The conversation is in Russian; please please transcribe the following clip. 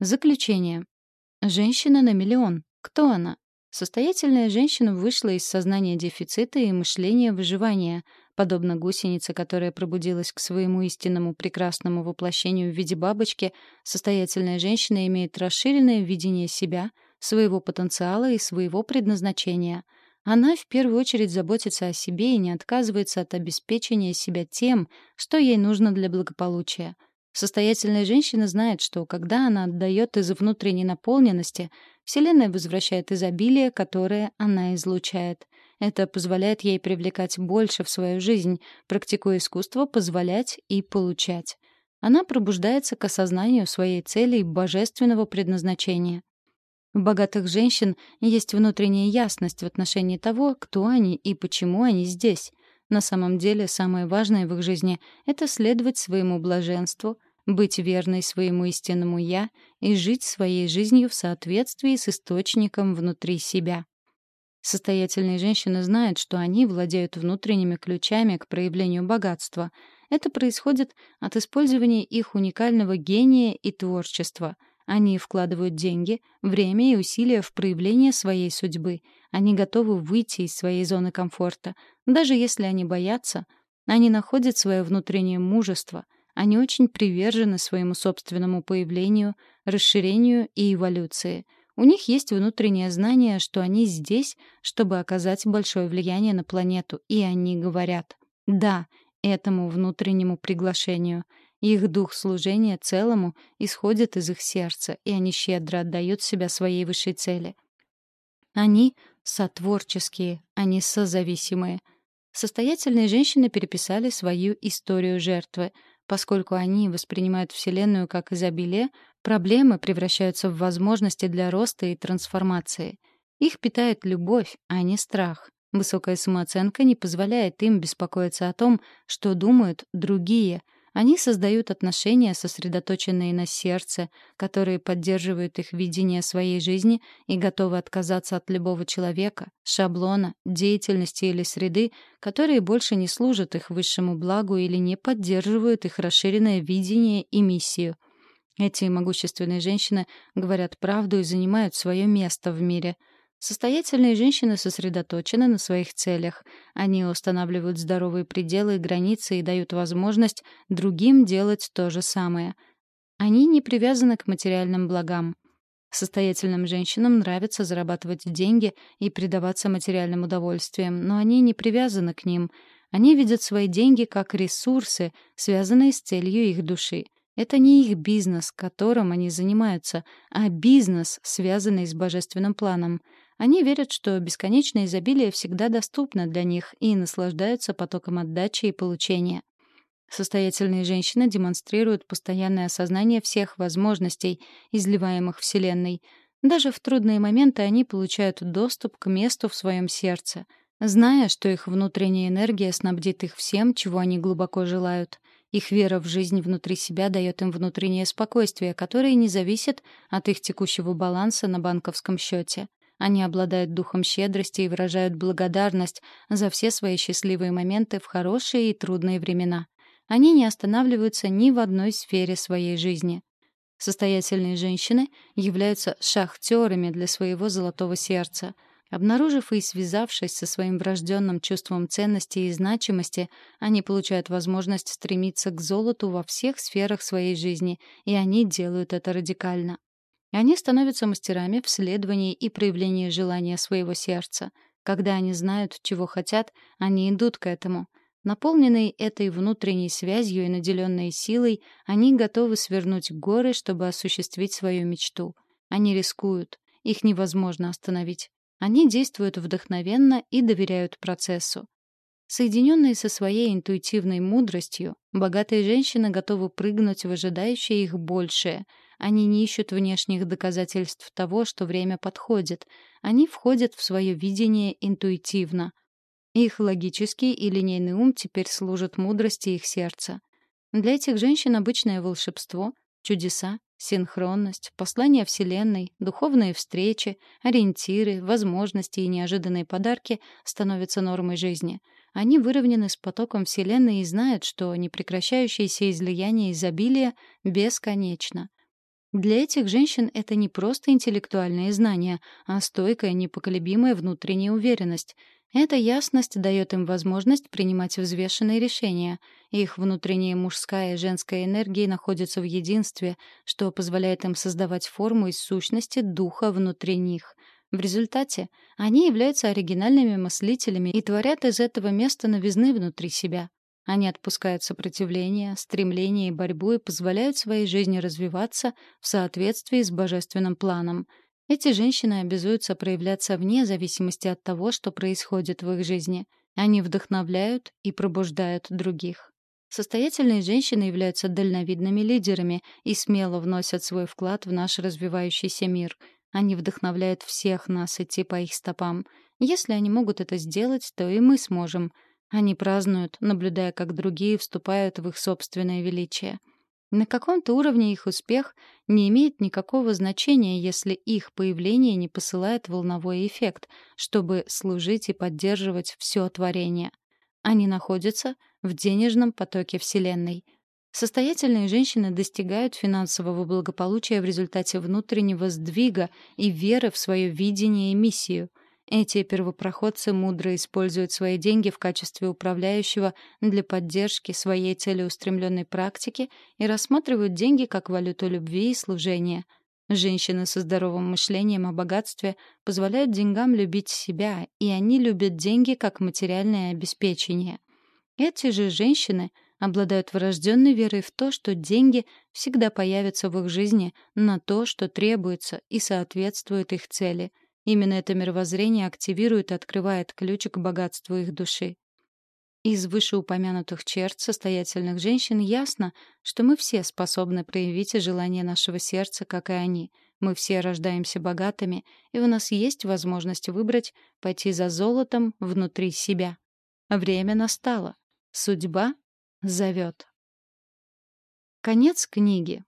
Заключение. Женщина на миллион. Кто она? Состоятельная женщина вышла из сознания дефицита и мышления выживания, подобно гусенице, которая пробудилась к своему истинному прекрасному воплощению в виде бабочки, состоятельная женщина имеет расширенное видение себя, своего потенциала и своего предназначения. Она в первую очередь заботится о себе и не отказывается от обеспечения себя тем, что ей нужно для благополучия. Состоятельная женщина знает, что когда она отдает из внутренней наполненности, Вселенная возвращает изобилие, которое она излучает. Это позволяет ей привлекать больше в свою жизнь, практикуя искусство позволять и получать. Она пробуждается к осознанию своей цели и божественного предназначения. У богатых женщин есть внутренняя ясность в отношении того, кто они и почему они здесь. На самом деле, самое важное в их жизни — это следовать своему блаженству, быть верной своему истинному «я» и жить своей жизнью в соответствии с источником внутри себя. Состоятельные женщины знают, что они владеют внутренними ключами к проявлению богатства. Это происходит от использования их уникального гения и творчества. Они вкладывают деньги, время и усилия в проявление своей судьбы. Они готовы выйти из своей зоны комфорта. Даже если они боятся, они находят свое внутреннее мужество — они очень привержены своему собственному появлению, расширению и эволюции. У них есть внутреннее знание, что они здесь, чтобы оказать большое влияние на планету, и они говорят «да» этому внутреннему приглашению. Их дух служения целому исходит из их сердца, и они щедро отдают себя своей высшей цели. Они сотворческие, они созависимые. Состоятельные женщины переписали свою историю жертвы — Поскольку они воспринимают Вселенную как изобилие, проблемы превращаются в возможности для роста и трансформации. Их питает любовь, а не страх. Высокая самооценка не позволяет им беспокоиться о том, что думают другие — они создают отношения, сосредоточенные на сердце, которые поддерживают их видение своей жизни и готовы отказаться от любого человека, шаблона, деятельности или среды, которые больше не служат их высшему благу или не поддерживают их расширенное видение и миссию. Эти могущественные женщины говорят правду и занимают свое место в мире — Состоятельные женщины сосредоточены на своих целях. Они устанавливают здоровые пределы и границы и дают возможность другим делать то же самое. Они не привязаны к материальным благам. Состоятельным женщинам нравится зарабатывать деньги и предаваться материальным удовольствиям, но они не привязаны к ним. Они видят свои деньги как ресурсы, связанные с целью их души. Это не их бизнес, которым они занимаются, а бизнес, связанный с божественным планом — они верят, что бесконечное изобилие всегда доступно для них и наслаждаются потоком отдачи и получения. Состоятельные женщины демонстрируют постоянное осознание всех возможностей, изливаемых Вселенной. Даже в трудные моменты они получают доступ к месту в своем сердце, зная, что их внутренняя энергия снабдит их всем, чего они глубоко желают. Их вера в жизнь внутри себя дает им внутреннее спокойствие, которое не зависит от их текущего баланса на банковском счете. Они обладают духом щедрости и выражают благодарность за все свои счастливые моменты в хорошие и трудные времена. Они не останавливаются ни в одной сфере своей жизни. Состоятельные женщины являются шахтерами для своего золотого сердца. Обнаружив и связавшись со своим врожденным чувством ценности и значимости, они получают возможность стремиться к золоту во всех сферах своей жизни, и они делают это радикально. Они становятся мастерами в следовании и проявлении желания своего сердца. Когда они знают, чего хотят, они идут к этому. Наполненные этой внутренней связью и наделенные силой, они готовы свернуть горы, чтобы осуществить свою мечту. Они рискуют. Их невозможно остановить. Они действуют вдохновенно и доверяют процессу. Соединенные со своей интуитивной мудростью, богатые женщины готовы прыгнуть в ожидающее их большее — они не ищут внешних доказательств того, что время подходит. Они входят в свое видение интуитивно. Их логический и линейный ум теперь служат мудрости их сердца. Для этих женщин обычное волшебство, чудеса, синхронность, послания Вселенной, духовные встречи, ориентиры, возможности и неожиданные подарки становятся нормой жизни. Они выровнены с потоком Вселенной и знают, что непрекращающееся излияние изобилия бесконечно. Для этих женщин это не просто интеллектуальные знания, а стойкая, непоколебимая внутренняя уверенность. Эта ясность дает им возможность принимать взвешенные решения. Их внутренняя мужская и женская энергии находятся в единстве, что позволяет им создавать форму из сущности духа внутри них. В результате они являются оригинальными мыслителями и творят из этого места новизны внутри себя. Они отпускают сопротивление, стремление и борьбу и позволяют своей жизни развиваться в соответствии с божественным планом. Эти женщины обязуются проявляться вне зависимости от того, что происходит в их жизни. Они вдохновляют и пробуждают других. Состоятельные женщины являются дальновидными лидерами и смело вносят свой вклад в наш развивающийся мир. Они вдохновляют всех нас идти по их стопам. Если они могут это сделать, то и мы сможем — они празднуют, наблюдая, как другие вступают в их собственное величие. На каком-то уровне их успех не имеет никакого значения, если их появление не посылает волновой эффект, чтобы служить и поддерживать все творение. Они находятся в денежном потоке Вселенной. Состоятельные женщины достигают финансового благополучия в результате внутреннего сдвига и веры в свое видение и миссию — эти первопроходцы мудро используют свои деньги в качестве управляющего для поддержки своей целеустремленной практики и рассматривают деньги как валюту любви и служения. Женщины со здоровым мышлением о богатстве позволяют деньгам любить себя, и они любят деньги как материальное обеспечение. Эти же женщины обладают врожденной верой в то, что деньги всегда появятся в их жизни на то, что требуется и соответствует их цели — Именно это мировоззрение активирует и открывает ключ к богатству их души. Из вышеупомянутых черт состоятельных женщин ясно, что мы все способны проявить желание нашего сердца, как и они. Мы все рождаемся богатыми, и у нас есть возможность выбрать пойти за золотом внутри себя. Время настало. Судьба зовет. Конец книги.